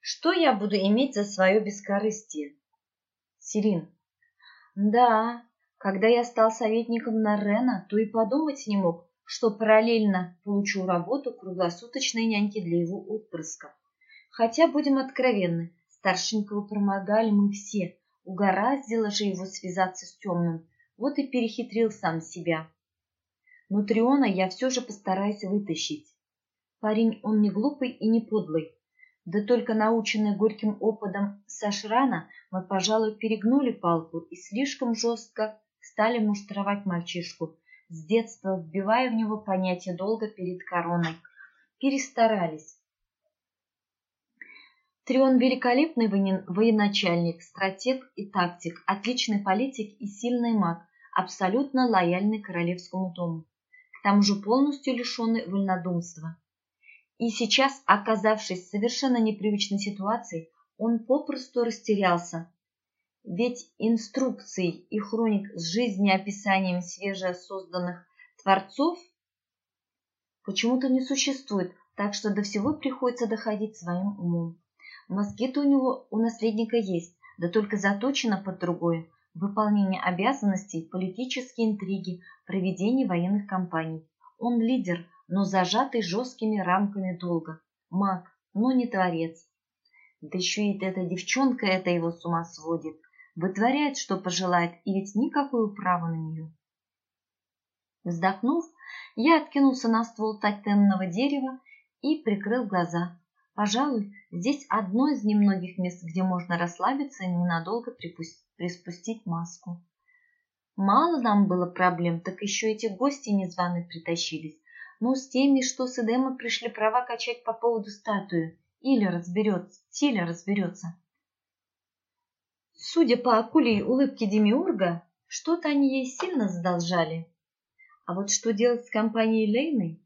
Что я буду иметь за свое бескорыстие? Сирин. Да, когда я стал советником Нарена, то и подумать не мог, что параллельно получу работу круглосуточной няньки для его отпрысков. Хотя, будем откровенны, старшенького промогали мы все, угораздило же его связаться с темным, вот и перехитрил сам себя. Но Триона я все же постараюсь вытащить. Парень он не глупый и не подлый. Да только наученный горьким опытом Сашрана, мы, пожалуй, перегнули палку и слишком жестко стали муштровать мальчишку, с детства вбивая в него понятие долга перед короной. Перестарались. Трион великолепный военачальник, стратег и тактик, отличный политик и сильный маг, абсолютно лояльный королевскому дому, к тому же полностью лишенный вольнодумства. И сейчас, оказавшись в совершенно непривычной ситуации, он попросту растерялся. Ведь инструкций и хроник с жизнеописанием свежесозданных творцов почему-то не существует, так что до всего приходится доходить своим умом. Мозги-то у него, у наследника есть, да только заточено под другое. Выполнение обязанностей, политические интриги, проведение военных кампаний. Он лидер, но зажатый жесткими рамками долга. Маг, но не творец. Да еще и эта девчонка это его с ума сводит. Вытворяет, что пожелает, и ведь никакое право на нее. Вздохнув, я откинулся на ствол тотемного дерева и прикрыл глаза. Пожалуй, здесь одно из немногих мест, где можно расслабиться и ненадолго приспустить маску. Мало нам было проблем, так еще эти гости незваные притащились. Ну, с теми, что с Эдема пришли права качать по поводу статуи. Или разберется, Тиля разберется. Судя по акулей улыбке Демиурга, что-то они ей сильно задолжали. А вот что делать с компанией Лейной?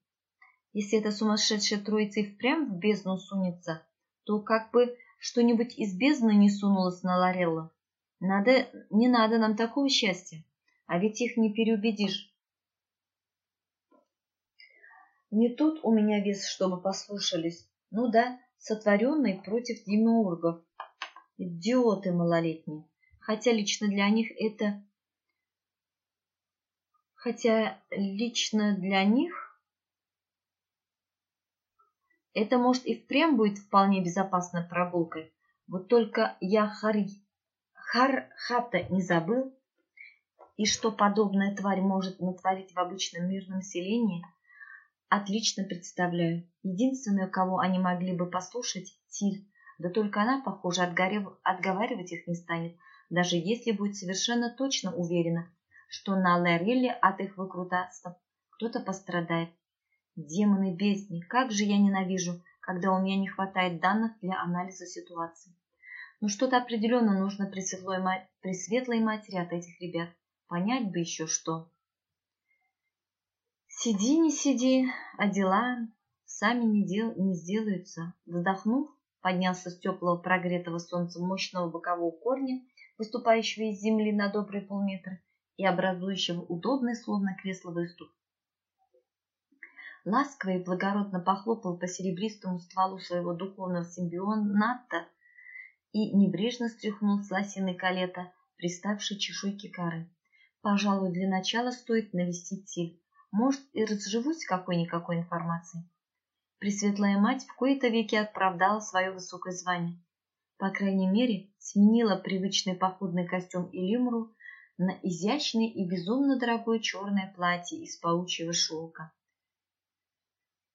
Если эта сумасшедшая троица и впрямь в бездну сунется, то как бы что-нибудь из бездны не сунулось на Лорелло. Надо, не надо нам такого счастья, а ведь их не переубедишь. Не тут у меня вес, чтобы послушались. Ну да, сотворенный против демиургов. Идиоты малолетние. Хотя лично для них это... Хотя лично для них это, может, и впрямь будет вполне безопасной прогулкой. Вот только я Хари... Хар-Хата не забыл, и что подобная тварь может натворить в обычном мирном селении, Отлично представляю. Единственное, кого они могли бы послушать, Тиль. Да только она, похоже, отговаривать их не станет, даже если будет совершенно точно уверена, что на Лерилле от их выкрутасов кто-то пострадает. Демоны бездни, как же я ненавижу, когда у меня не хватает данных для анализа ситуации. Но что-то определенно нужно при, светлой, при светлой матери от этих ребят. Понять бы еще что. Сиди, не сиди, а дела сами не, дел, не сделаются. Вздохнув, поднялся с теплого прогретого солнцем мощного бокового корня, выступающего из земли на добрые полметра и образующего удобный, словно кресло выступ. Ласково и благородно похлопал по серебристому стволу своего духовного симбионата и небрежно стряхнул с лосиной калета, приставшей чешуйки коры. Пожалуй, для начала стоит навестить Тиль. Может, и разживусь какой-никакой информацией. Пресветлая мать в кои-то веки оправдала свое высокое звание. По крайней мере, сменила привычный походный костюм и лимру на изящное и безумно дорогое черное платье из паучьего шелка,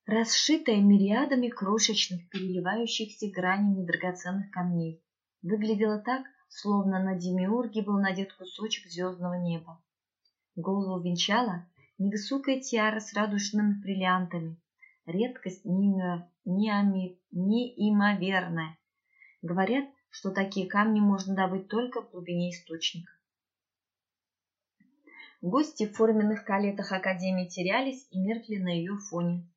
расшитое мириадами крошечных, переливающихся гранями драгоценных камней. Выглядело так, словно на демиурге был надет кусочек звездного неба. Голову венчала невысокая тиара с радужными бриллиантами. Редкость неимоверная. Говорят, что такие камни можно добыть только в глубине источника. Гости в форменных калетах Академии терялись и меркли на ее фоне.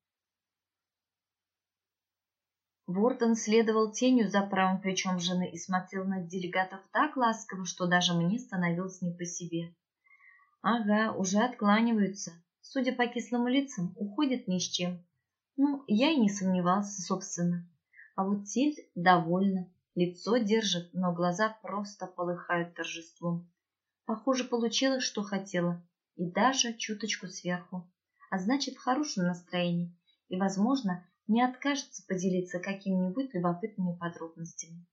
Ворден следовал тенью за правым плечом жены и смотрел на делегатов так ласково, что даже мне становилось не по себе. Ага, уже откланиваются. Судя по кислым лицам, уходят ни с чем. Ну, я и не сомневался, собственно. А вот Тильд довольна, лицо держит, но глаза просто полыхают торжеством. Похоже, получилось, что хотела, и даже чуточку сверху. А значит, в хорошем настроении и, возможно, не откажется поделиться какими-нибудь любопытными подробностями.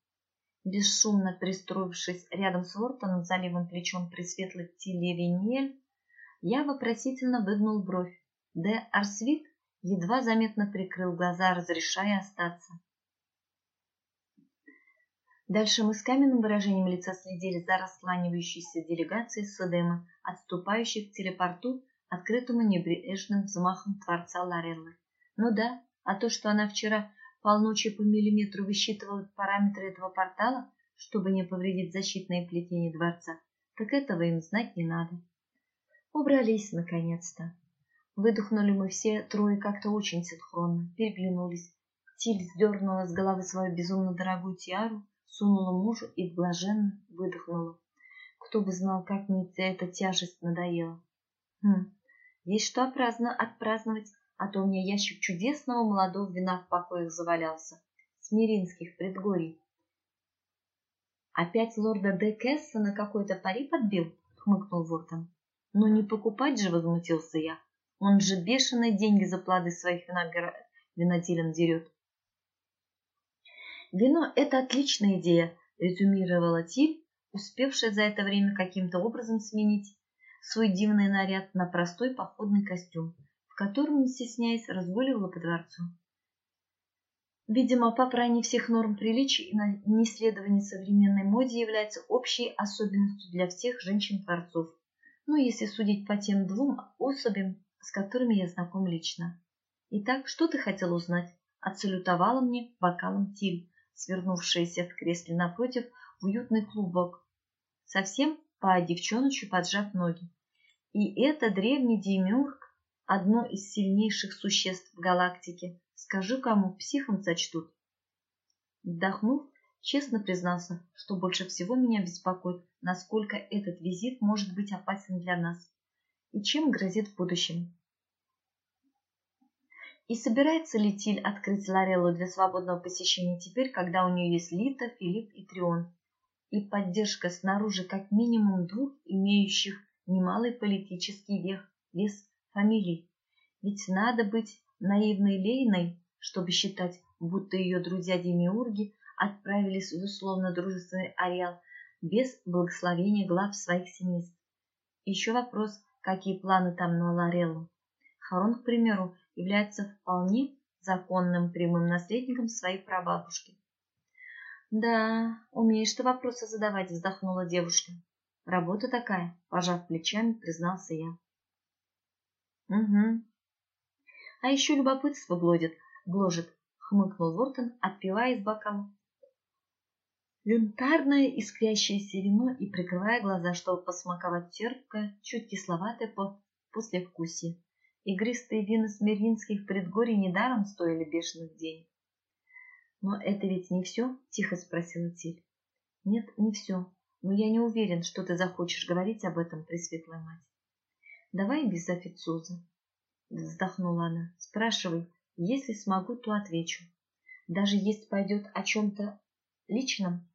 Бесшумно пристроившись рядом с Лортоном за плечом пресветлой Тиле я вопросительно выгнул бровь. Де Арсвит едва заметно прикрыл глаза, разрешая остаться. Дальше мы с каменным выражением лица следили за рассланивающейся делегацией Содема, отступающей к телепорту, открытому небрежным взмахом Творца Лареллы. Ну да, а то, что она вчера полночи по миллиметру высчитывала параметры этого портала, чтобы не повредить защитные плетения дворца, так этого им знать не надо. Убрались, наконец-то. Выдохнули мы все трое как-то очень синхронно, переглянулись. Тиль сдернула с головы свою безумно дорогую тиару, сунула мужу и блаженно выдохнула. Кто бы знал, как мне эта тяжесть надоела. Хм, есть что отпраздновать, а то у меня ящик чудесного молодого вина в покоях завалялся. Смиринских предгорий. Опять лорда Де Кесса на какой-то пари подбил? Хмыкнул Вортон. Ну не покупать же, возмутился я. Он же бешеные деньги за плоды своих виноделин дерет. Вино – это отличная идея, резюмировала Тиль, успевшая за это время каким-то образом сменить свой дивный наряд на простой походный костюм, в котором, не стесняясь, разгуливала по дворцу. Видимо, попрание всех норм приличий и неследование современной моде является общей особенностью для всех женщин-творцов. Ну, если судить по тем двум особям, с которыми я знаком лично. Итак, что ты хотел узнать? Отсалютовала мне бокалом Тиль, свернувшаяся в кресле напротив в уютный клубок, совсем по девчоночью поджав ноги. И это древний демиург, одно из сильнейших существ в галактике. Скажу кому, психом сочтут. Вдохнув, честно признался, что больше всего меня беспокоит, насколько этот визит может быть опасен для нас и чем грозит в будущем. И собирается ли Тиль открыть Лареллу для свободного посещения теперь, когда у нее есть Лита, Филипп и Трион, и поддержка снаружи как минимум двух имеющих немалый политический вес, вес фамилий? Ведь надо быть наивной Лейной, чтобы считать, будто ее друзья-демиурги отправились в условно дружественный ареал без благословения глав своих семейств. Еще вопрос, какие планы там на Лареллу. Харон, к примеру, является вполне законным прямым наследником своей прабабушки. «Да, умеешь ты вопросы задавать», — вздохнула девушка. «Работа такая», — пожав плечами, признался я. «Угу. А еще любопытство глодит, гложет», — хмыкнул Вортон, отпивая из бокала. Янтарное искрящееся вино и прикрывая глаза, чтобы посмаковать терпкое, чуть кисловатое по послевкусие. Игристые вина смирнинских предгорий недаром стоили бешеных денег. «Но это ведь не все?» — тихо спросила Тиль. «Нет, не все. Но я не уверен, что ты захочешь говорить об этом, Пресветлая Мать. Давай без официоза». Вздохнула она. «Спрашивай. Если смогу, то отвечу. Даже если пойдет о чем-то личном?»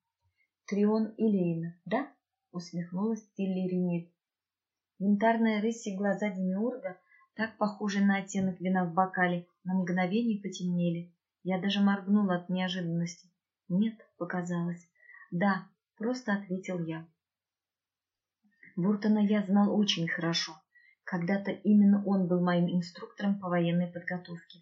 «Трион и Лейна, да?» — усмехнулась Тилли Ренит. Янтарные рыси глаза Демиурга так похожие на оттенок вина в бокале, на мгновение потемнели. Я даже моргнула от неожиданности. Нет, показалось. Да, просто ответил я. Буртона я знал очень хорошо. Когда-то именно он был моим инструктором по военной подготовке,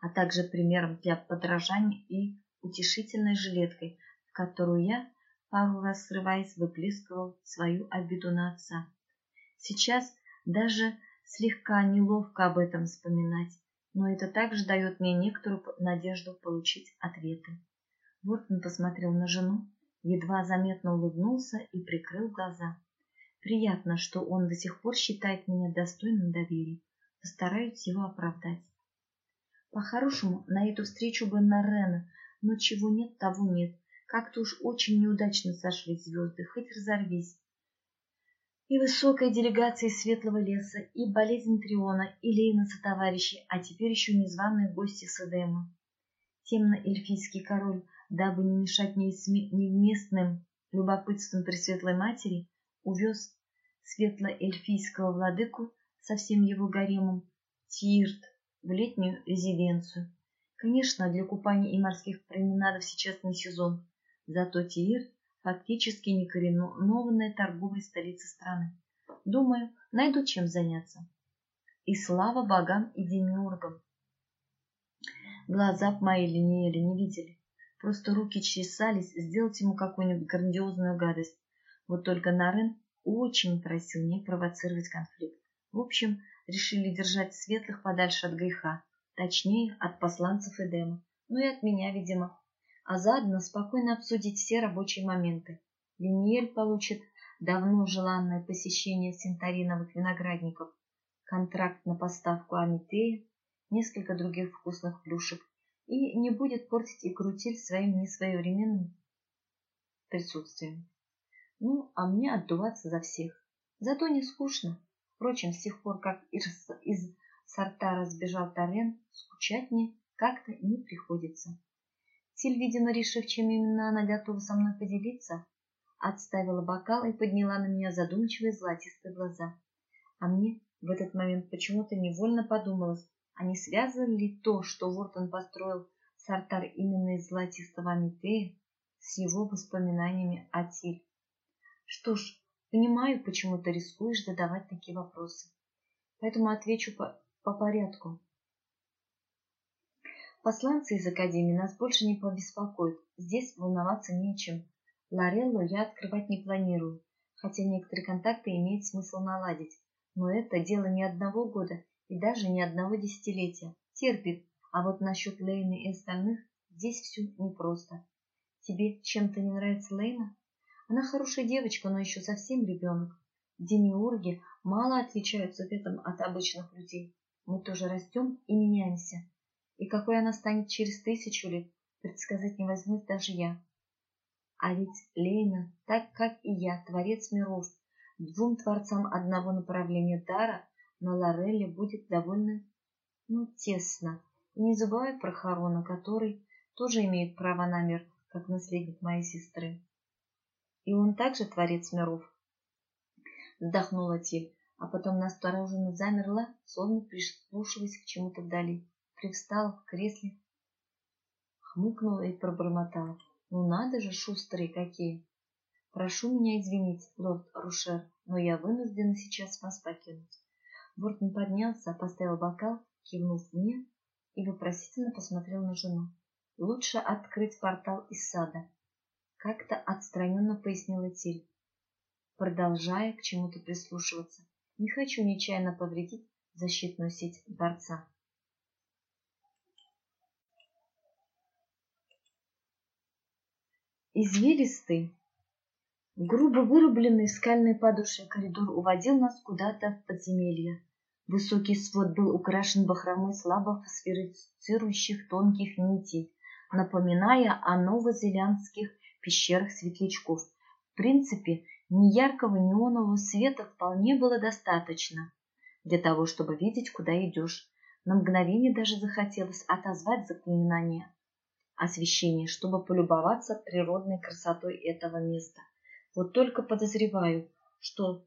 а также примером для подражания и утешительной жилеткой, в которую я, пару раз срываясь, выплескивал свою обиду на отца. Сейчас даже Слегка неловко об этом вспоминать, но это также дает мне некоторую надежду получить ответы. Вортон посмотрел на жену, едва заметно улыбнулся и прикрыл глаза. Приятно, что он до сих пор считает меня достойным доверия. Постараюсь его оправдать. По-хорошему, на эту встречу бы на Рена, но чего нет, того нет. Как-то уж очень неудачно сошли звезды, хоть разорвись и высокой делегации Светлого леса, и болезнь Триона, и Лейна со товарищей, а теперь еще незваные гости Садема. темно-эльфийский король, дабы не мешать невместным любопытством Пресветлой Матери, увез светло-эльфийского владыку со всем его гаремом Тирт в летнюю резиденцию. Конечно, для купания и морских променадов сейчас не сезон, зато Тирт фактически некоренованная торговая столица страны. Думаю, найду чем заняться. И слава богам и демиургам. Глаза б мои линеяли, не видели. Просто руки чесались сделать ему какую-нибудь грандиозную гадость. Вот только Нарен очень просил не провоцировать конфликт. В общем, решили держать светлых подальше от греха, точнее, от посланцев Эдема, ну и от меня, видимо. А заодно спокойно обсудить все рабочие моменты. Линиель получит давно желанное посещение синтариновых виноградников, контракт на поставку Амитея, несколько других вкусных плюшек и не будет портить и крутиль своим несвоевременным присутствием. Ну, а мне отдуваться за всех. Зато не скучно. Впрочем, с тех пор, как из, из Сартара сбежал Тарен, скучать мне как-то не приходится. Тиль, видимо, решив, чем именно она готова со мной поделиться, отставила бокал и подняла на меня задумчивые золотистые глаза. А мне в этот момент почему-то невольно подумалось, а не связано ли то, что Вортон построил Сартар именно из золотистого Амитея, с его воспоминаниями о Тиль? Что ж, понимаю, почему ты рискуешь задавать такие вопросы. Поэтому отвечу по, по порядку. Посланцы из Академии нас больше не побеспокоят. Здесь волноваться нечем. Лореллу я открывать не планирую, хотя некоторые контакты имеет смысл наладить. Но это дело не одного года и даже не одного десятилетия. Терпит. А вот насчет Лейны и остальных здесь все непросто. Тебе чем-то не нравится Лейна? Она хорошая девочка, но еще совсем ребенок. Демиурги мало отличаются в этом от обычных людей. Мы тоже растем и меняемся. И какой она станет через тысячу лет, предсказать не возьмусь даже я. А ведь Лейна, так как и я, творец миров, двум творцам одного направления дара на Лорелле будет довольно, ну, тесно. И не забывай про Харона, который тоже имеет право на мир, как наследник моей сестры. И он также творец миров. Вздохнула Тиль, а потом настороженно замерла, словно прислушиваясь к чему-то вдали. Привстала в кресле, хмыкнула и пробормотала. Ну надо же, шустрые какие! Прошу меня извинить, лорд Рушер, но я вынуждена сейчас вас покинуть. Бортон поднялся, поставил бокал, кивнув мне и вопросительно посмотрел на жену. Лучше открыть портал из сада, как-то отстраненно пояснила Тиль, продолжая к чему-то прислушиваться. Не хочу нечаянно повредить защитную сеть дворца. Извилистый, грубо вырубленный скальной подушкой коридор уводил нас куда-то в подземелье. Высокий свод был украшен бахромой слабо фосфорицирующих тонких нитей, напоминая о новозеландских пещерах светлячков. В принципе, неяркого неонового света вполне было достаточно для того, чтобы видеть, куда идешь. На мгновение даже захотелось отозвать заклинание освещения, чтобы полюбоваться природной красотой этого места. Вот только подозреваю, что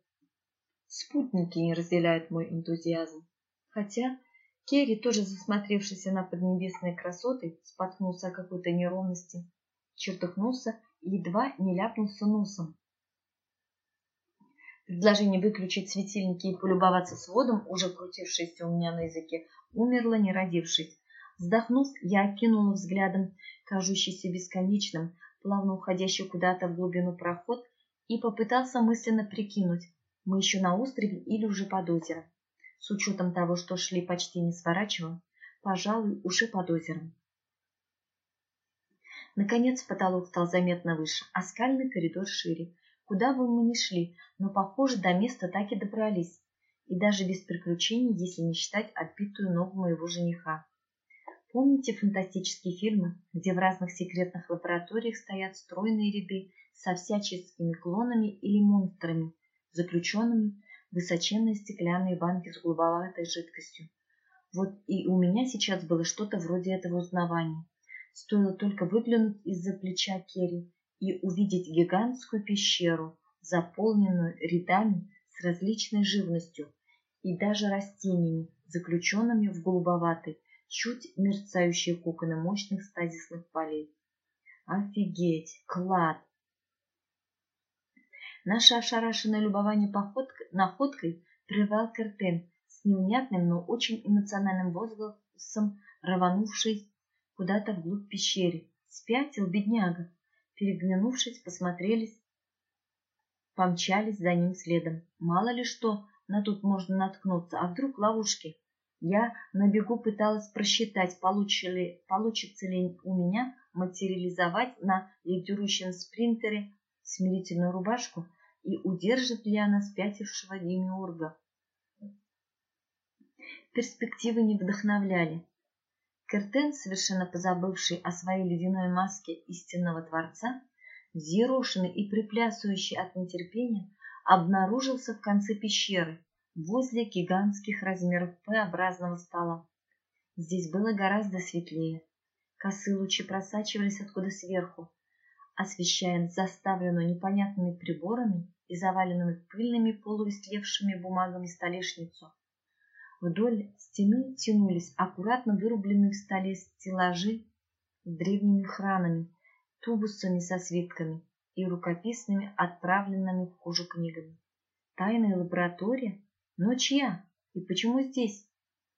спутники не разделяют мой энтузиазм. Хотя Керри, тоже засмотревшийся на поднебесные красоты, споткнулся о какой-то неровности, чертыхнулся едва не ляпнулся носом. Предложение выключить светильники и полюбоваться сводом, уже крутившееся у меня на языке, умерло, не родившись. Вздохнув, я окинула взглядом кажущийся бесконечным, плавно уходящий куда-то в глубину проход и попытался мысленно прикинуть, мы еще на острове или уже под озером. С учетом того, что шли почти не сворачивая, пожалуй, уже под озером. Наконец потолок стал заметно выше, а скальный коридор шире. Куда бы мы ни шли, но, похоже, до места так и добрались. И даже без приключений, если не считать отбитую ногу моего жениха. Помните фантастические фильмы, где в разных секретных лабораториях стоят стройные ряды со всяческими клонами или монстрами, заключенными в высоченные стеклянные банки с голубоватой жидкостью? Вот и у меня сейчас было что-то вроде этого узнавания. Стоило только выглянуть из-за плеча Керри и увидеть гигантскую пещеру, заполненную рядами с различной живностью и даже растениями, заключенными в голубоватый, чуть мерцающие коконы мощных стазисных полей. Офигеть! Клад! Наше ошарашенное любование находкой прервал Кертен с невнятным, но очень эмоциональным возгласом, рванувший куда-то вглубь пещеры. Спятил бедняга. Переглянувшись, посмотрелись, помчались за ним следом. Мало ли что на тут можно наткнуться, а вдруг ловушки? Я на бегу пыталась просчитать, ли, получится ли у меня материализовать на лидирующем спринтере смирительную рубашку и удержит ли она спятившего демиурга. Перспективы не вдохновляли. Кертен, совершенно позабывший о своей ледяной маске истинного Творца, взъерошенный и приплясывающий от нетерпения, обнаружился в конце пещеры, возле гигантских размеров П-образного стола. Здесь было гораздо светлее. Косые лучи просачивались откуда сверху, освещая заставленную непонятными приборами и заваленную пыльными полуистлевшими бумагами столешницу. Вдоль стены тянулись аккуратно вырубленные в столе стеллажи с древними хранами, тубусами со свитками и рукописными, отправленными в кожу книгами. Тайная лаборатория? Но чья? И почему здесь?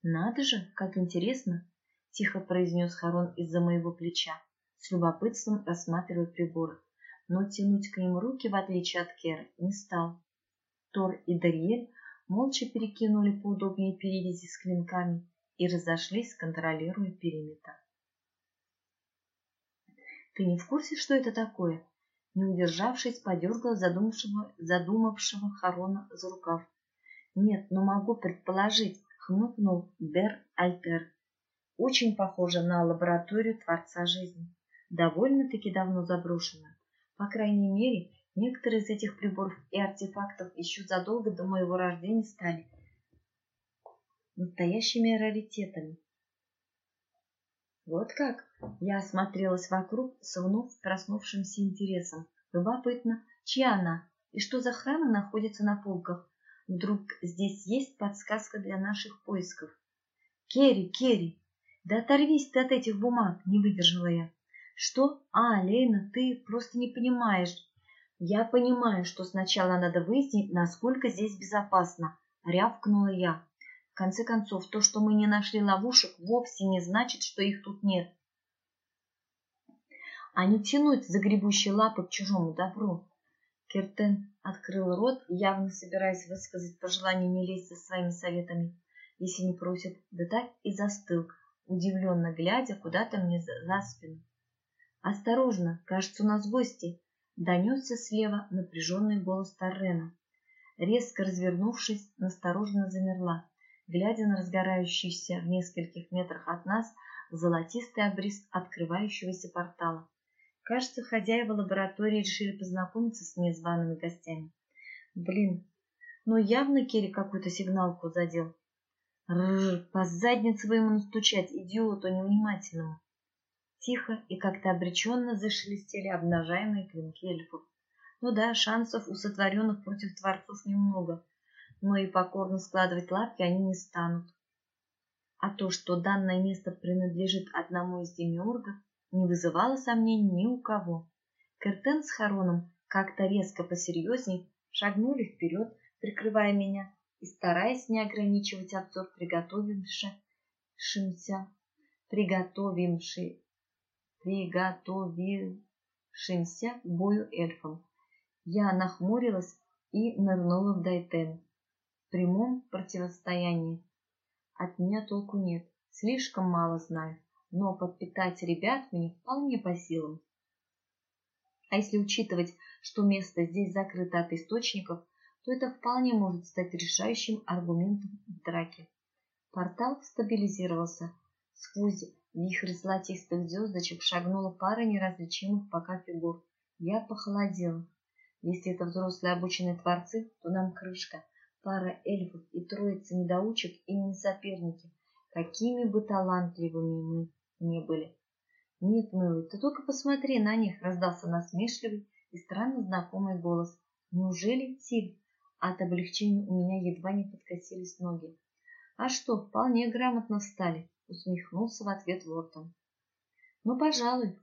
Надо же, как интересно! Тихо произнес Харон из-за моего плеча, с любопытством рассматривая приборы. Но тянуть к ним руки, в отличие от Кера, не стал. Тор и Дарьель молча перекинули поудобнее перевязи с клинками и разошлись, контролируя периметр. «Ты не в курсе, что это такое?» Не удержавшись, подергал задумавшего, задумавшего Харона за рукав. «Нет, но могу предположить», — хмыкнул Дер Альтер. «Очень похоже на лабораторию Творца Жизни. Довольно-таки давно заброшенную. По крайней мере, некоторые из этих приборов и артефактов еще задолго до моего рождения стали настоящими раритетами. Вот как? Я осмотрелась вокруг с вновь проснувшимся интересом. Любопытно, чья она и что за храмы находятся на полках? Вдруг здесь есть подсказка для наших поисков? Керри, Керри, да оторвись ты от этих бумаг, не выдержала я. Что? А, Лейна, ты просто не понимаешь. Я понимаю, что сначала надо выяснить, насколько здесь безопасно, рявкнула я. В конце концов, то, что мы не нашли ловушек, вовсе не значит, что их тут нет. А не тянуть за гребущие лапы к чужому добру. Кертен открыл рот, явно собираясь высказать пожелание не лезть со своими советами, если не просят, да так и застыл, удивленно глядя куда-то мне за спину. «Осторожно, кажется, у нас гости!» — донесся слева напряженный голос Торрена. Резко развернувшись, настороженно замерла глядя на разгорающийся в нескольких метрах от нас золотистый обрис открывающегося портала. Кажется, хозяева лаборатории решили познакомиться с незваными гостями. Блин, ну явно Керри какую-то сигналку задел. Рррр, по заднице вы ему настучать, идиоту невнимательному. Тихо и как-то обреченно зашелестели обнажаемые клинки эльфов. Ну да, шансов у сотворенных против творцов немного, но и покорно складывать лапки они не станут. А то, что данное место принадлежит одному из демиургов, не вызывало сомнений ни у кого. Кертен с Хароном как-то резко посерьезней шагнули вперед, прикрывая меня и стараясь не ограничивать обзор приготовившимся, приготовивши, приготовившимся к бою эльфам. Я нахмурилась и нырнула в Дайтен прямом противостоянии. От меня толку нет, слишком мало знаю, но подпитать ребят мне вполне по силам. А если учитывать, что место здесь закрыто от источников, то это вполне может стать решающим аргументом в драке. Портал стабилизировался. Сквозь вихрь золотистых звездочек шагнула пара неразличимых пока фигур. Я похолодела. Если это взрослые обученные творцы, то нам крышка пара эльфов и троица недоучек им не соперники, какими бы талантливыми мы ни были. Нет, милый, ты только посмотри на них, раздался насмешливый и странно знакомый голос. Неужели Тиль? От облегчения у меня едва не подкосились ноги. А что, вполне грамотно встали, усмехнулся в ответ Вортон. Ну, пожалуй.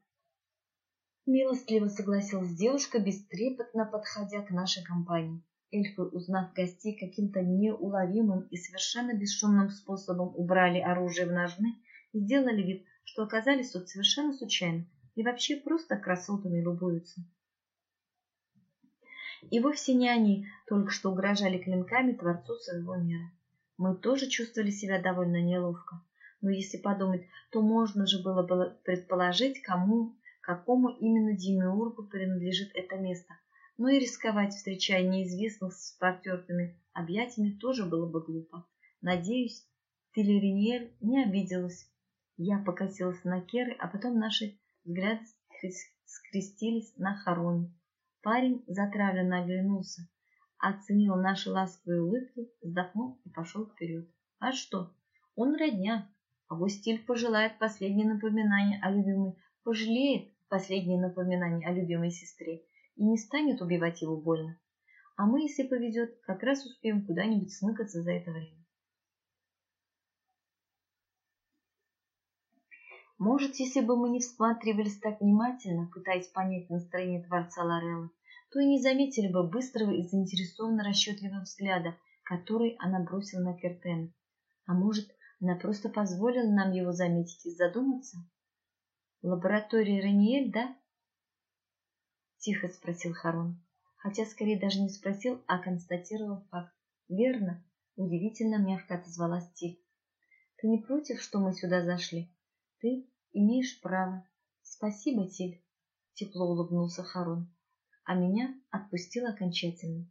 Милостливо согласилась девушка, бестрепетно подходя к нашей компании. Эльфы, узнав гостей каким-то неуловимым и совершенно бесшумным способом убрали оружие в ножны и сделали вид, что оказались тут совершенно случайно и вообще просто красотами любуются. И вовсе не они только что угрожали клинками Творцу своего мира. Мы тоже чувствовали себя довольно неловко. Но если подумать, то можно же было бы предположить, кому, какому именно Демиургу принадлежит это место. Но и рисковать, встречая неизвестных с протертыми объятиями, тоже было бы глупо. Надеюсь, Телериниэль не обиделась. Я покосилась на Керы, а потом наши взгляды скрестились на Хароне. Парень затравленно оглянулся, оценил наши ласковые улыбки, вздохнул и пошел вперед. А что? Он родня. А Густиль пожелает последнее напоминание о любимой, пожалеет последнее напоминание о любимой сестре и не станет убивать его больно. А мы, если повезет, как раз успеем куда-нибудь смыкаться за это время. Может, если бы мы не всматривались так внимательно, пытаясь понять настроение Творца Лореллы, то и не заметили бы быстрого и заинтересованно расчетливого взгляда, который она бросила на Кертена. А может, она просто позволила нам его заметить и задуматься? Лаборатория Раниэль, да? Тихо спросил Харон. Хотя скорее даже не спросил, а констатировал факт. Верно, удивительно мягко отозвалась Тиль. Ты не против, что мы сюда зашли? Ты имеешь право. Спасибо, Тиль. Тепло улыбнулся Харон. А меня отпустил окончательно.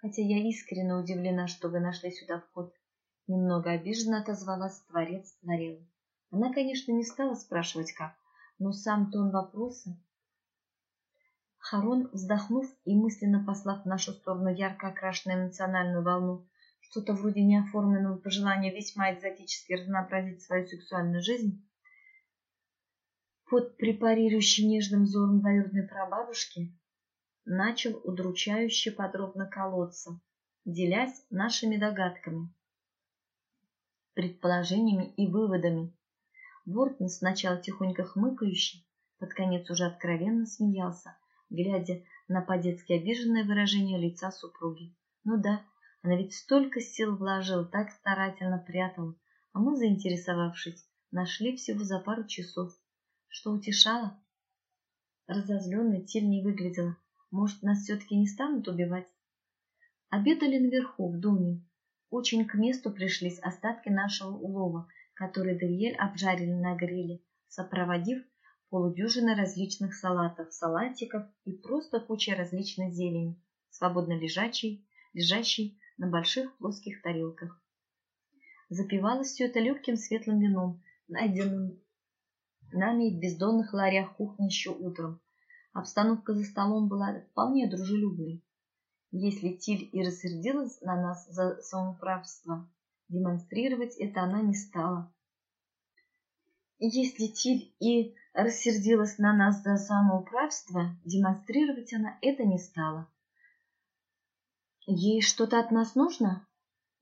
Хотя я искренне удивлена, что вы нашли сюда вход. Немного обиженно отозвалась творец Нарелла. Она, конечно, не стала спрашивать как, но сам тон вопроса... Харон, вздохнув и мысленно послав в нашу сторону ярко окрашенную эмоциональную волну, что-то вроде неоформленного пожелания весьма экзотически разнообразить свою сексуальную жизнь, под препарирующий нежным взором двоюродной прабабушки начал удручающе подробно колоться, делясь нашими догадками, предположениями и выводами. Бортон сначала тихонько хмыкающий, под конец уже откровенно смеялся, глядя на по-детски обиженное выражение лица супруги. Ну да, она ведь столько сил вложила, так старательно прятала, а мы, заинтересовавшись, нашли всего за пару часов что утешало. Разозленной Тиль не выглядела. Может, нас все-таки не станут убивать? Обедали наверху, в доме. Очень к месту пришлись остатки нашего улова, который Дарьель обжарили на гриле, сопроводив полудюжины различных салатов, салатиков и просто куча различной зелени, свободно лежачей, лежащей на больших плоских тарелках. Запивалось все это легким светлым вином, найденным нами в бездонных ларях кухни еще утром. Обстановка за столом была вполне дружелюбной. Если Тиль и рассердилась на нас за самоуправство, демонстрировать это она не стала. Если Тиль и рассердилась на нас за самоуправство, демонстрировать она это не стала. Ей что-то от нас нужно?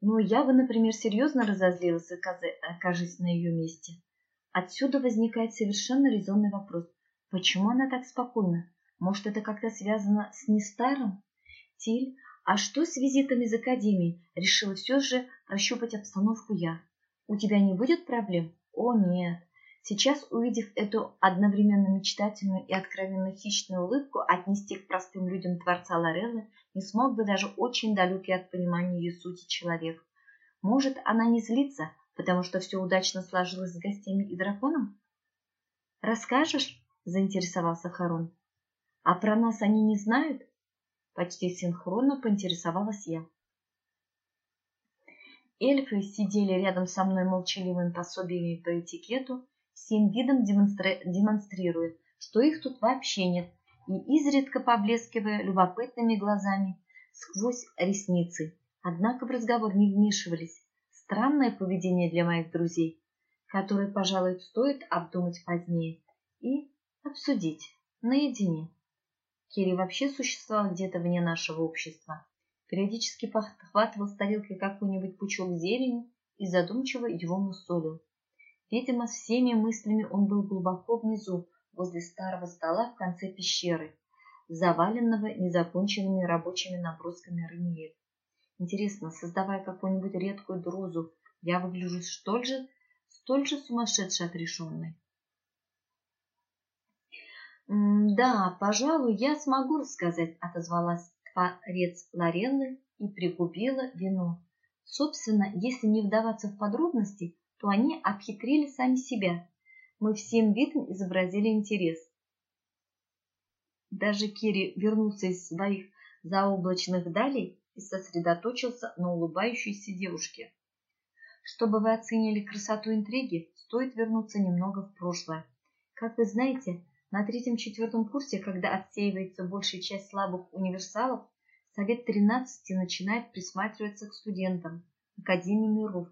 Ну, я бы, например, серьезно разозлилась, окажись на ее месте. Отсюда возникает совершенно резонный вопрос. Почему она так спокойна? Может, это как-то связано с Нестаром? Тиль, а что с визитами из Академии? Решила все же прощупать обстановку я. У тебя не будет проблем? О, нет. Сейчас, увидев эту одновременно мечтательную и откровенно хищную улыбку, отнести к простым людям Творца Лореллы не смог бы даже очень далекий от понимания ее сути человек. Может, она не злится, потому что все удачно сложилось с гостями и драконом? Расскажешь? заинтересовался Харон. А про нас они не знают? Почти синхронно поинтересовалась я. Эльфы сидели рядом со мной молчаливыми пособиями по этикету, всем видом демонстри... демонстрируя, что их тут вообще нет, и изредка поблескивая любопытными глазами сквозь ресницы. Однако в разговор не вмешивались, Странное поведение для моих друзей, которое, пожалуй, стоит обдумать позднее. и обсудить наедине. Керри вообще существовал где-то вне нашего общества. Периодически подхватывал с тарелки какой-нибудь пучок зелени и задумчиво его мусолил. Видимо, с всеми мыслями он был глубоко внизу, возле старого стола в конце пещеры, заваленного незаконченными рабочими набросками Раниэль. Интересно, создавая какую-нибудь редкую друзу, я выгляжу столь же, столь же сумасшедшей отрешенной. «Да, пожалуй, я смогу рассказать», — отозвалась творец Лореллы и пригубила вино. Собственно, если не вдаваться в подробности, то они обхитрили сами себя. Мы всем видом изобразили интерес. Даже Кири вернулся из своих заоблачных далей и сосредоточился на улыбающейся девушке. Чтобы вы оценили красоту интриги, стоит вернуться немного в прошлое. Как вы знаете, на третьем-четвертом курсе, когда отсеивается большая часть слабых универсалов, Совет 13 начинает присматриваться к студентам Академии миров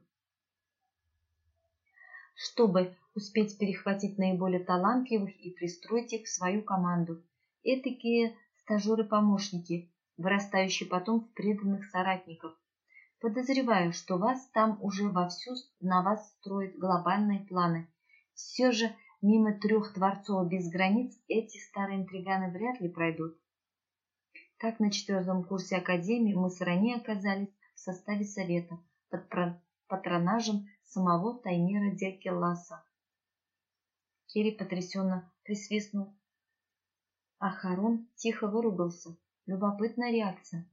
чтобы успеть перехватить наиболее талантливых и пристроить их в свою команду. Этакие стажеры-помощники, вырастающие потом в преданных соратников. Подозреваю, что вас там уже вовсю на вас строят глобальные планы. Все же мимо трех дворцов без границ эти старые интриганы вряд ли пройдут. Так на четвертом курсе Академии мы с Рани оказались в составе совета под патронажем самого Таймира Декеласа. Керри потрясенно присвистнул. А Харон тихо выругался. Любопытная реакция.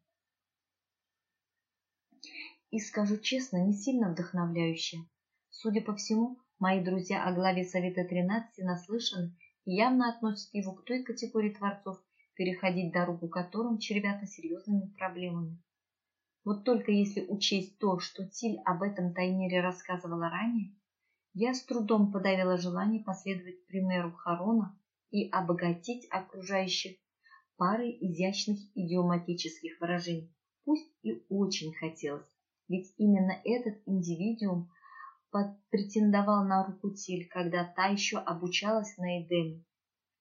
И, скажу честно, не сильно вдохновляющая. Судя по всему, мои друзья о главе Совета 13 наслышаны и явно относят его к той категории творцов, переходить дорогу которым чревато серьезными проблемами. Вот только если учесть то, что Тиль об этом Тайнире рассказывала ранее, я с трудом подавила желание последовать примеру Харона и обогатить окружающих парой изящных идиоматических выражений. Пусть и очень хотелось, ведь именно этот индивидуум претендовал на руку Тиль, когда та еще обучалась на Эдеме,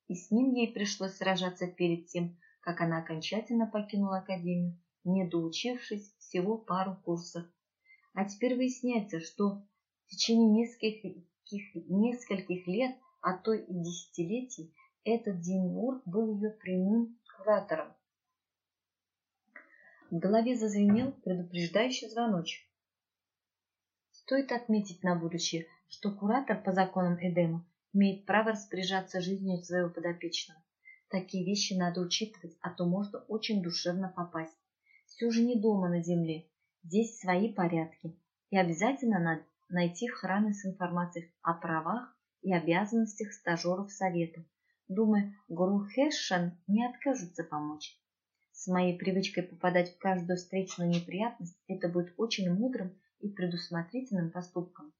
и с ним ей пришлось сражаться перед тем, как она окончательно покинула Академию не доучившись всего пару курсов. А теперь выясняется, что в течение нескольких, нескольких лет, а то и десятилетий, этот Демиург был ее прямым куратором. В голове зазвенел предупреждающий звоночек. Стоит отметить на будущее, что куратор по законам Эдема имеет право распоряжаться жизнью своего подопечного. Такие вещи надо учитывать, а то можно очень душевно попасть все же не дома на земле. Здесь свои порядки. И обязательно надо найти в храме с информацией о правах и обязанностях стажеров совета. Думаю, Гуру Хэшан не откажется помочь. С моей привычкой попадать в каждую встречную неприятность это будет очень мудрым и предусмотрительным поступком.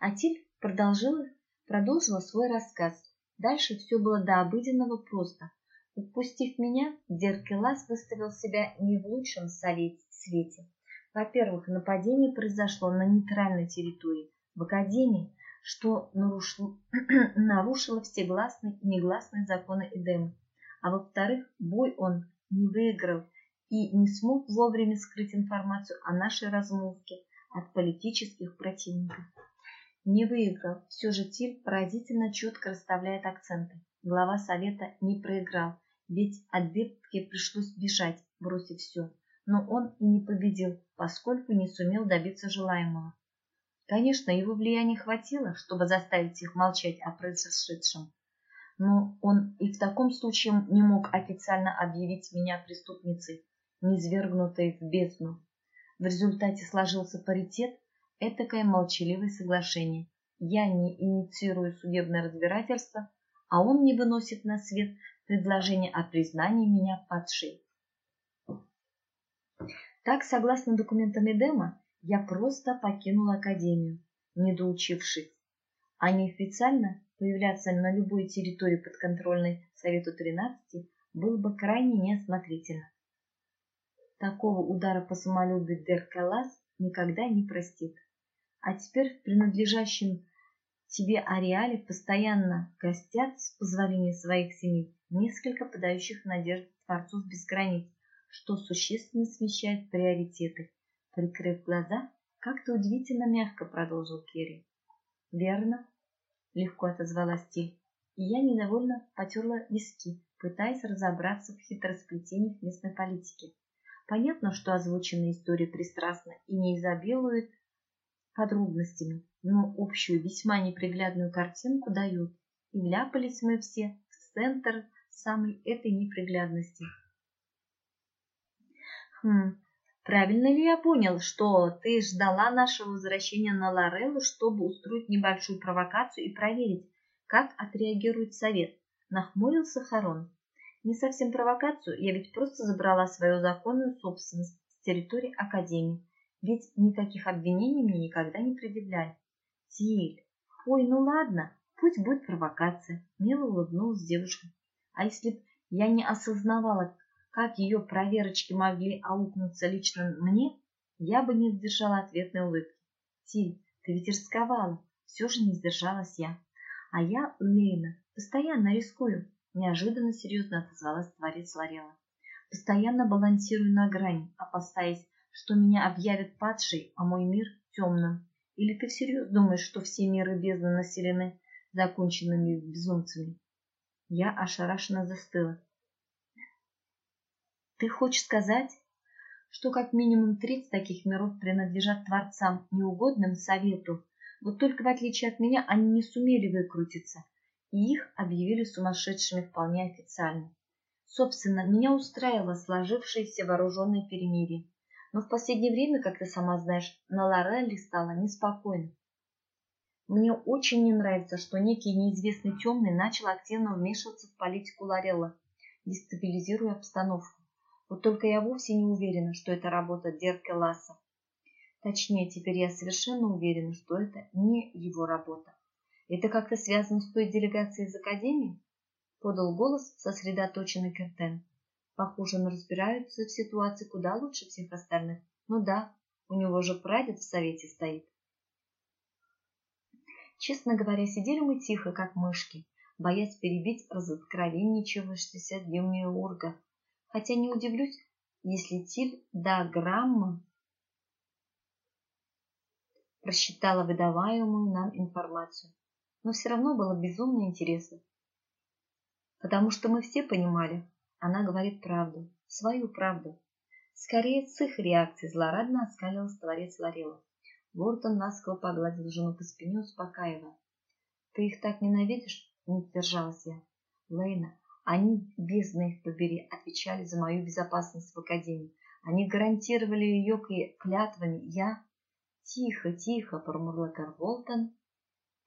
Атиль продолжила, продолжила свой рассказ. Дальше все было до обыденного просто. Упустив меня, Деркелас выставил себя не в лучшем свете. Во-первых, нападение произошло на нейтральной территории, в Академии, что нарушило, нарушило все гласные и негласные законы Эдема. А во-вторых, бой он не выиграл и не смог вовремя скрыть информацию о нашей размолвке от политических противников. Не выиграл, все же Тиль поразительно четко расставляет акценты. Глава совета не проиграл, ведь от бедки пришлось бежать, бросив все. Но он и не победил, поскольку не сумел добиться желаемого. Конечно, его влияния хватило, чтобы заставить их молчать о произошедшем. Но он и в таком случае не мог официально объявить меня преступницей, низвергнутой в бездну. В результате сложился паритет, этакое молчаливое соглашение. Я не инициирую судебное разбирательство, а он не выносит на свет предложение о признании меня падшей. Так, согласно документам Эдема, я просто покинула Академию, не доучившись. А неофициально появляться на любой территории подконтрольной Совету 13 было бы крайне неосмотрительно. Такого удара по самолюбию Деркалас никогда не простит. А теперь в принадлежащем тебе ареале постоянно гостят с позволения своих семей несколько подающих надежд творцов без границ, что существенно смещает приоритеты. Прикрыв глаза, как-то удивительно мягко продолжил Керри. Верно, легко отозвалась Тиль, и я недовольно потерла виски, пытаясь разобраться в хитросплетениях местной политики. Понятно, что озвученная история пристрастна и не изобилует подробностями, но общую весьма неприглядную картинку дают, и вляпались мы все в центр самой этой неприглядности. Хм, правильно ли я понял, что ты ждала нашего возвращения на Лореллу, чтобы устроить небольшую провокацию и проверить, как отреагирует совет? Нахмурился Харон. Не совсем провокацию, я ведь просто забрала свою законную собственность с территории Академии ведь никаких обвинений мне никогда не предъявляли. Тиль, ой, ну ладно, пусть будет провокация, мило улыбнулась девушка. А если б я не осознавала, как ее проверочки могли аукнуться лично мне, я бы не сдержала ответной улыбки. Тиль, ты ведь рисковала, все же не сдержалась я. А я, Лейна, постоянно рискую, неожиданно серьезно отозвалась творец Ларела. Постоянно балансирую на грани, опасаясь что меня объявят падшей, а мой мир темным? Или ты всерьез думаешь, что все миры бездны населены законченными безумцами? Я ошарашенно застыла. Ты хочешь сказать, что как минимум треть таких миров принадлежат творцам, неугодным совету, вот только в отличие от меня они не сумели выкрутиться, и их объявили сумасшедшими вполне официально. Собственно, меня устраивало сложившееся вооруженное перемирие. Но в последнее время, как ты сама знаешь, на Лорелли стало неспокойно. Мне очень не нравится, что некий неизвестный темный начал активно вмешиваться в политику Лорелла, дестабилизируя обстановку. Вот только я вовсе не уверена, что это работа Дерке Ласса. Точнее, теперь я совершенно уверена, что это не его работа. Это как-то связано с той делегацией из Академии? Подал голос сосредоточенный Кертен. Похоже, он разбирается в ситуации куда лучше всех остальных. Ну да, у него же прадед в совете стоит. Честно говоря, сидели мы тихо, как мышки, боясь перебить разоткровенничавшегося демиурга. Хотя не удивлюсь, если Тиль до грамма просчитала выдаваемую нам информацию. Но все равно было безумно интересно. Потому что мы все понимали, она говорит правду, свою правду. Скорее, с их реакцией злорадно оскалился творец Ларела. Вортон ласково погладил жену по спине, успокаивая. «Ты их так ненавидишь?» — не держалась я. «Лейна, они, бездна их побери, отвечали за мою безопасность в Академии. Они гарантировали ее клятвами. Я...» «Тихо, тихо!» — промурлыкал Волтон.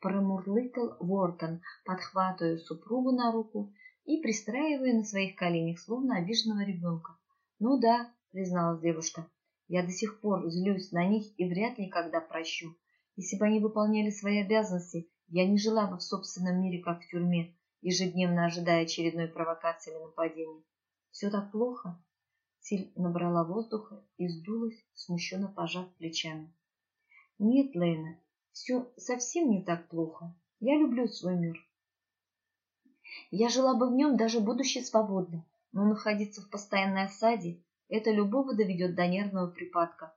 Промурлыкал Вортон, подхватывая супругу на руку и пристраивая на своих коленях, словно обиженного ребенка. «Ну да», — призналась девушка, — «я до сих пор злюсь на них и вряд ли когда прощу. Если бы они выполняли свои обязанности, я не жила бы в собственном мире, как в тюрьме, ежедневно ожидая очередной провокации или нападения. Все так плохо?» Силь набрала воздуха и сдулась, смущенно пожав плечами. «Нет, Лейна, все совсем не так плохо. Я люблю свой мир. Я жила бы в нем, даже будучи свободной, но находиться в постоянной осаде – это любого доведет до нервного припадка.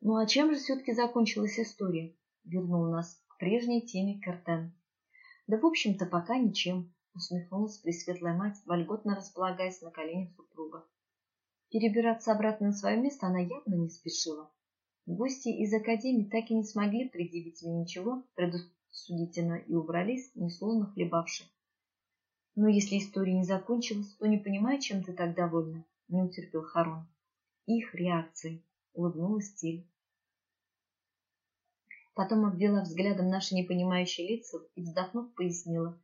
Ну а чем же все-таки закончилась история? Вернул нас к прежней теме Картен. Да, в общем-то, пока ничем, усмехнулась пресветлая мать, вольготно располагаясь на коленях супруга. Перебираться обратно на свое место она явно не спешила. Гости из академии так и не смогли предъявить мне ничего судительно и убрались, несловно хлебавши. Но если история не закончилась, то не понимаю, чем ты так довольна, не утерпел Харон. Их реакцией, улыбнулась Тиль. Потом обвела взглядом наши непонимающие лица и, вздохнув, пояснила.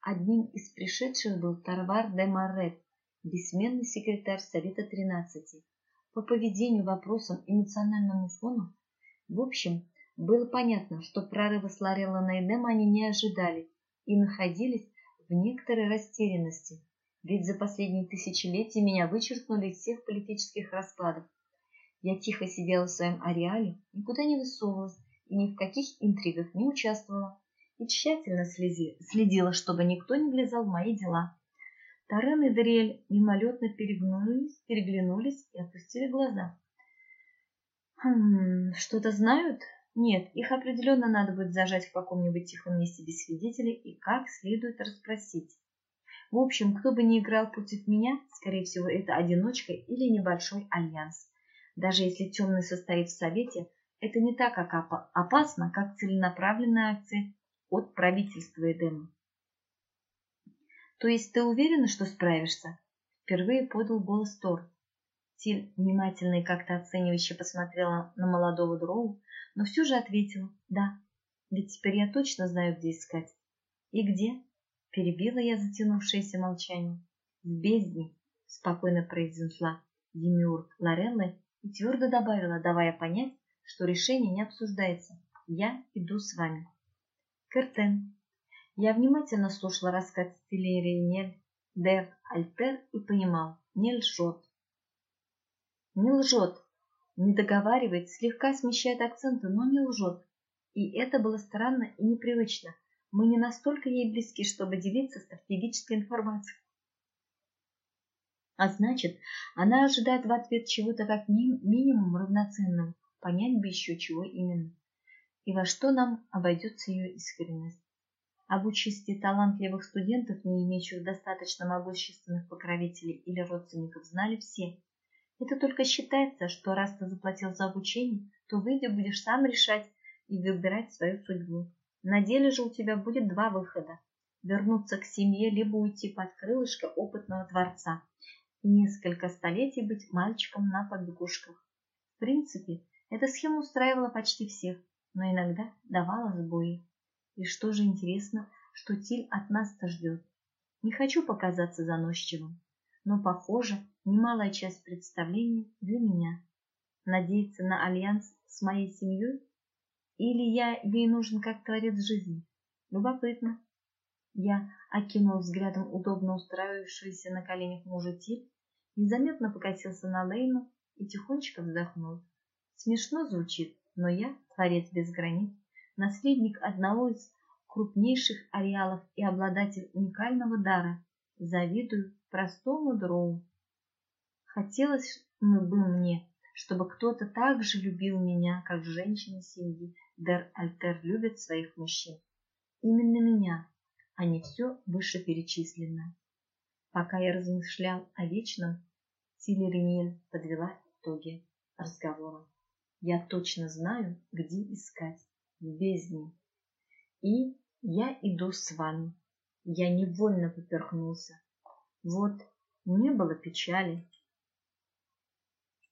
Одним из пришедших был Тарвар де Марет, бессменный секретарь Совета тринадцати. По поведению, вопросам, эмоциональному фону, в общем, было понятно, что прорыва с Ларелла на они не ожидали и находились в некоторой растерянности, ведь за последние тысячелетия меня вычеркнули из всех политических раскладов. Я тихо сидела в своем ареале, никуда не высовывалась и ни в каких интригах не участвовала, и тщательно следила, чтобы никто не влезал в мои дела. Тарен и Дариэль мимолетно переглянулись, переглянулись и опустили глаза. Хм, что-то знают? Нет, их определенно надо будет зажать в каком-нибудь тихом месте без свидетелей и как следует расспросить. В общем, кто бы ни играл против меня, скорее всего, это одиночка или небольшой альянс. Даже если темный состоит в совете, это не так опасно, как целенаправленная акция от правительства Эдема. То есть ты уверена, что справишься? Впервые подал голос Тор. Тиль внимательно и как-то оценивающе посмотрела на молодого дроу, но все же ответила «да». Ведь теперь я точно знаю, где искать. И где? Перебила я затянувшееся молчание. В бездне, спокойно произнесла Демиург Лорелла и твердо добавила, давая понять, что решение не обсуждается. Я иду с вами. Кертен. Я внимательно слушала рассказ Нель, Дев, Альтер и понимал, не лжет. Не лжет. Не договаривает, слегка смещает акценты, но не лжет. И это было странно и непривычно. Мы не настолько ей близки, чтобы делиться стратегической информацией. А значит, она ожидает в ответ чего-то как минимум равноценного. Понять бы еще чего именно. И во что нам обойдется ее искренность. Об участи талантливых студентов, не имеющих достаточно могущественных покровителей или родственников, знали все. Это только считается, что раз ты заплатил за обучение, то выйдя будешь сам решать и выбирать свою судьбу. На деле же у тебя будет два выхода. Вернуться к семье, либо уйти под крылышко опытного творца и несколько столетий быть мальчиком на побегушках. В принципе, эта схема устраивала почти всех, но иногда давала сбои. И что же интересно, что Тиль от нас-то ждет. Не хочу показаться заносчивым, но, похоже, немалая часть представления для меня. Надеяться на альянс с моей семьей? Или я ей нужен как творец жизни? Любопытно. Я окинул взглядом удобно устраивавшийся на коленях мужа Тиль, незаметно покатился на Лейну и тихонечко вздохнул. Смешно звучит, но я, творец без границ, наследник одного из крупнейших ареалов и обладатель уникального дара, завидую простому дроу. Хотелось бы мне, чтобы кто-то так же любил меня, как женщины семьи Дер Альтер любят своих мужчин. Именно меня, а не все вышеперечисленное. Пока я размышлял о вечном, Тилеринель подвела итоги разговора. Я точно знаю, где искать, в бездне. И я иду с вами. Я невольно поперхнулся. Вот, не было печали,